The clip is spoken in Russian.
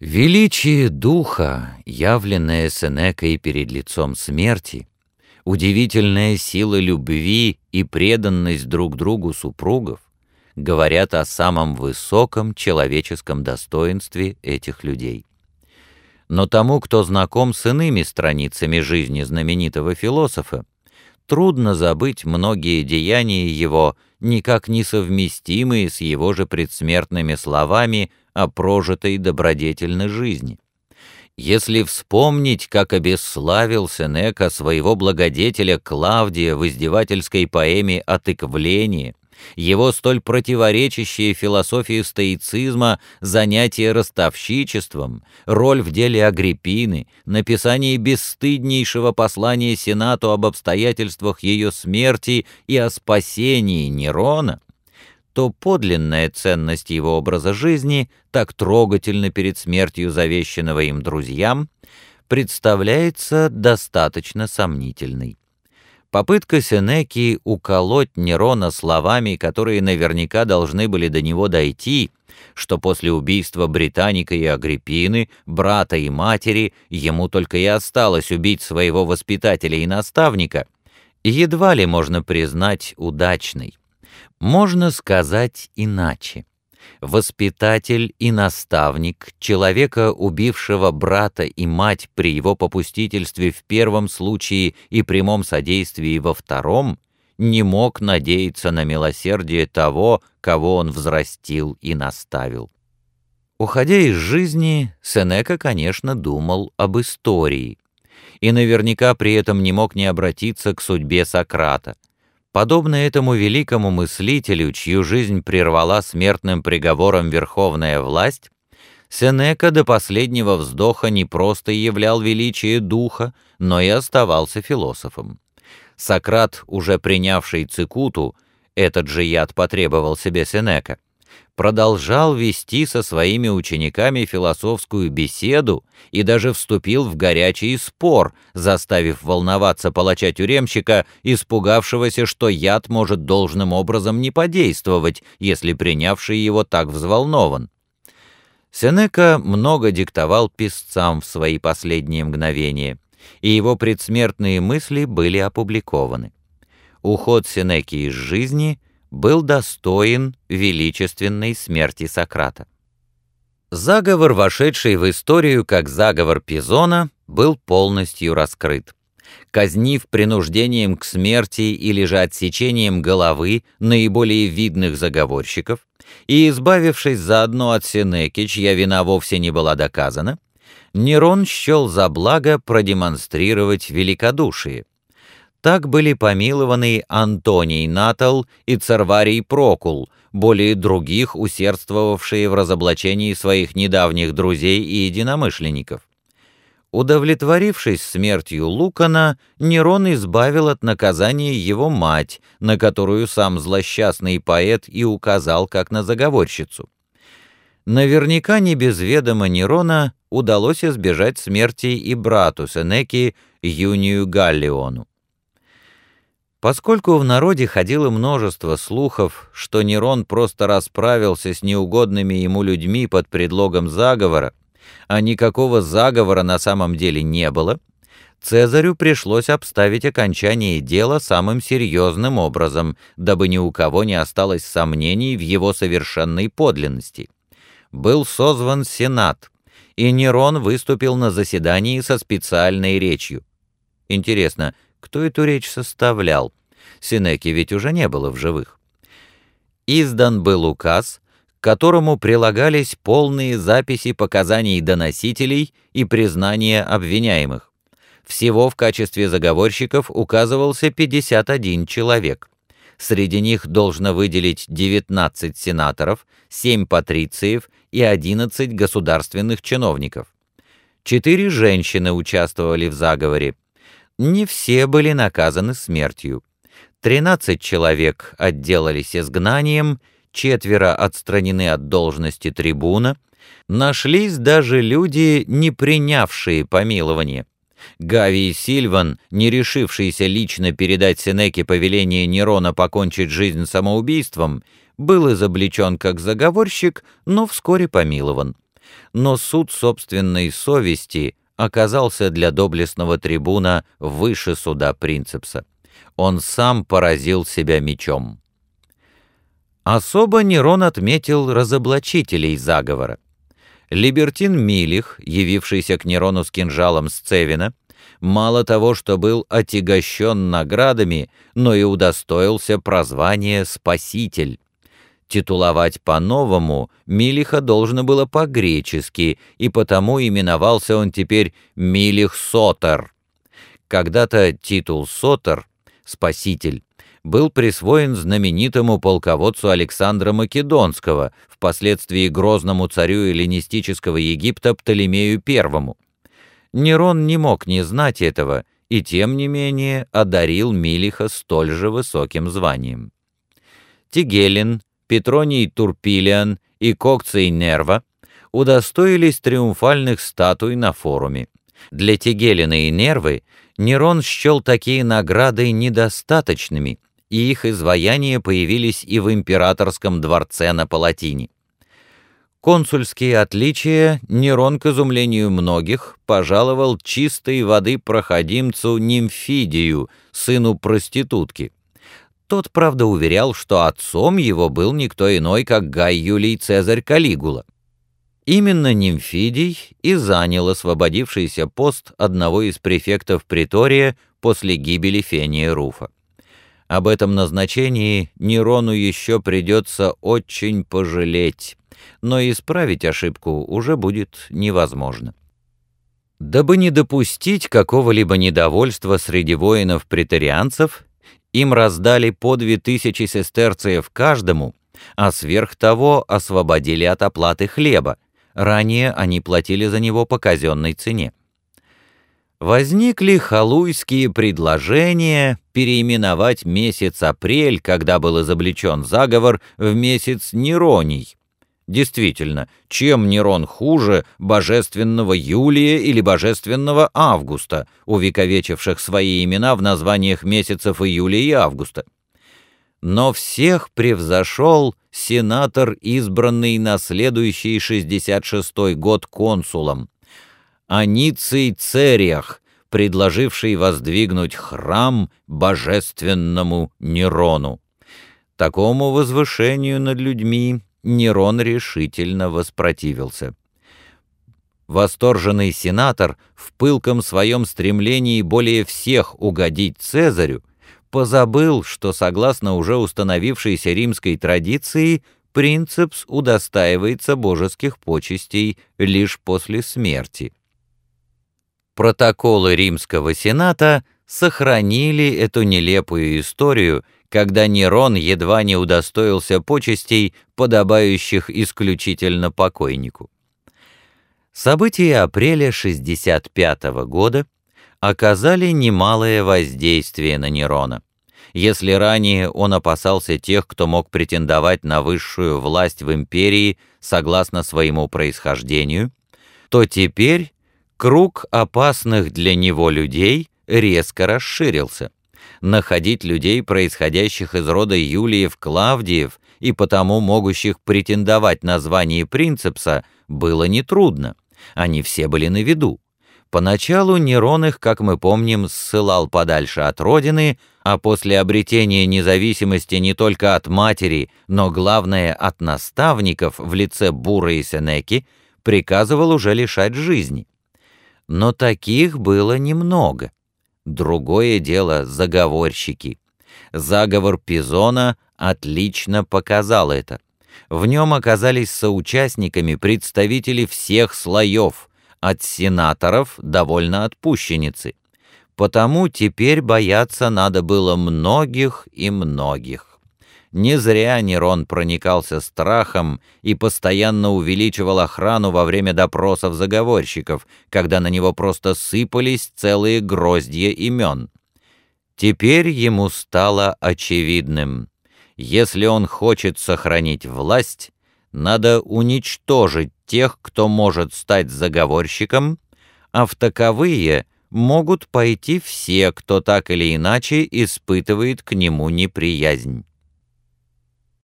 Величие духа, явленное Сенекой перед лицом смерти, удивительная сила любви и преданность друг другу супругов говорят о самом высоком человеческом достоинстве этих людей. Но тому, кто знаком с иными страницами жизни знаменитого философа, трудно забыть многие деяния его, никак не совместимые с его же предсмертными словами о прожитой добродетельной жизни. Если вспомнить, как обесславил Сенека своего благодетеля Клавдия в издевательской поэме «Отыквление», его столь противоречащие философии стоицизма занятие ростовщичеством, роль в деле Агриппины, написание бесстыднейшего послания Сенату об обстоятельствах ее смерти и о спасении Нерона, то подлинная ценность его образа жизни, так трогательно перед смертью завещанного им друзьям, представляется достаточно сомнительной. Попытка Сенеки уколоть Нерона словами, которые наверняка должны были до него дойти, что после убийства Британика и Агриппины, брата и матери, ему только и осталось убить своего воспитателя и наставника, едва ли можно признать удачной. Можно сказать иначе. Воспитатель и наставник человека, убившего брата и мать при его попустительстве в первом случае и прямом содействии во втором, не мог надеяться на милосердие того, кого он взрастил и наставил. Уходя из жизни, Сенека, конечно, думал об истории, и наверняка при этом не мог не обратиться к судьбе Сократа — Подобно этому великому мыслителю, чью жизнь прервала смертным приговором верховная власть, Сенека до последнего вздоха не просто являл величие духа, но и оставался философом. Сократ, уже принявший цикуту, этот же яд потребовал себе Сенека, продолжал вести со своими учениками философскую беседу и даже вступил в горячий спор, заставив волноваться палача-тюремщика, испугавшегося, что яд может должным образом не подействовать, если принявший его так взволнован. Сенека много диктовал писцам в свои последние мгновения, и его предсмертные мысли были опубликованы. Уход Сенеки из жизни — был достоин величественной смерти Сократа. Заговор, вошедший в историю как заговор Пизона, был полностью раскрыт. Казнив принуждением к смерти или же отсечением головы наиболее видных заговорщиков и избавившись заодно от Сенеки, чья вина вовсе не была доказана, Нерон счел за благо продемонстрировать великодушие — так были помилованы Антоний Натал и Церварий Прокул, более других усердствовавшие в разоблачении своих недавних друзей и единомышленников. Удовлетворившись смертью Лукана, Нерон избавил от наказания его мать, на которую сам злосчастный поэт и указал как на заговорщицу. Наверняка не без ведома Нерона удалось избежать смерти и брату Сенеки Юнию Галлиону. Поскольку в народе ходило множество слухов, что Нерон просто расправился с неугодными ему людьми под предлогом заговора, а никакого заговора на самом деле не было, Цезарю пришлось обставить окончание дела самым серьезным образом, дабы ни у кого не осталось сомнений в его совершенной подлинности. Был созван Сенат, и Нерон выступил на заседании со специальной речью. Интересно, кто эту речь составлял. Синеки ведь уже не было в живых. Издан был указ, к которому прилагались полные записи показаний доносителей и признания обвиняемых. Всего в качестве заговорщиков указывался 51 человек. Среди них должно выделить 19 сенаторов, 7 патрициев и 11 государственных чиновников. Четыре женщины участвовали в заговоре не все были наказаны смертью. Тринадцать человек отделались изгнанием, четверо отстранены от должности трибуна, нашлись даже люди, не принявшие помилование. Гавий Сильван, не решившийся лично передать Сенеке повеление Нерона покончить жизнь самоубийством, был изобличен как заговорщик, но вскоре помилован. но суд собственной совести оказался для доблестного трибуна выше суда принципса. Он сам поразил себя мечом. Особо Нерон отметил разоблачителей заговора. Либертин Милих, явившийся к Нерону с кинжалом с Цевина, мало того, что был отягощен наградами, но и удостоился прозвания «Спаситель». Титуловать по-новому Милиха должно было по-гречески, и потому именовался он теперь Милих Сотер. Когда-то титул Сотер, «Спаситель», был присвоен знаменитому полководцу Александра Македонского, впоследствии грозному царю эллинистического Египта Птолемею I. Нерон не мог не знать этого и, тем не менее, одарил Милиха столь же высоким званием. Тигелин, Петроний Турпилиан и Кокций Нерва удостоились триумфальных статуй на форуме. Для Тигелина и Нервы Нерон счел такие награды недостаточными, и их изваяния появились и в императорском дворце на Палатине. Консульские отличия Нерон, к изумлению многих, пожаловал чистой воды проходимцу Нимфидию, сыну проститутки. Тот, правда, уверял, что отцом его был никто иной, как Гай Юлий Цезарь Калигула. Именно Нимфидий и занял освободившийся пост одного из префектов Притория после гибели Фения Руфа. Об этом назначении Нерону еще придется очень пожалеть, но исправить ошибку уже будет невозможно. Дабы не допустить какого-либо недовольства среди воинов-претарианцев, им раздали по две тысячи сестерциев каждому, а сверх того освободили от оплаты хлеба, ранее они платили за него по казенной цене возникли халуйские предложения переименовать месяц апрель, когда был изобличен заговор, в месяц Нероний. Действительно, чем Нерон хуже божественного Юлия или божественного Августа, увековечивших свои имена в названиях месяцев июля и августа? Но всех превзошел сенатор, избранный на следующий 66-й год консулом, Аниций Цериах, предложивший воздвигнуть храм божественному Нерону. Такому возвышению над людьми Нерон решительно воспротивился. Восторженный сенатор в пылком своем стремлении более всех угодить Цезарю позабыл, что, согласно уже установившейся римской традиции, принцепс удостаивается божеских почестей лишь после смерти. Протоколы Римского Сената сохранили эту нелепую историю, когда Нерон едва не удостоился почестей, подобающих исключительно покойнику. События апреля 65 -го года оказали немалое воздействие на Нерона. Если ранее он опасался тех, кто мог претендовать на высшую власть в империи согласно своему происхождению, то теперь Круг опасных для него людей резко расширился. Находить людей, происходящих из рода Юлиев-Клавдиев и потому могущих претендовать на звание принцепса, было нетрудно. Они все были на виду. Поначалу Нерон их, как мы помним, ссылал подальше от родины, а после обретения независимости не только от матери, но главное от наставников в лице Бура и Сенеки, приказывал уже лишать жизни. Но таких было немного. Другое дело — заговорщики. Заговор Пизона отлично показал это. В нем оказались соучастниками представители всех слоев, от сенаторов довольно отпущенницы. Потому теперь бояться надо было многих и многих. Не зря Нерон проникался страхом и постоянно увеличивал охрану во время допросов заговорщиков, когда на него просто сыпались целые гроздья имен. Теперь ему стало очевидным. Если он хочет сохранить власть, надо уничтожить тех, кто может стать заговорщиком, а в таковые могут пойти все, кто так или иначе испытывает к нему неприязнь.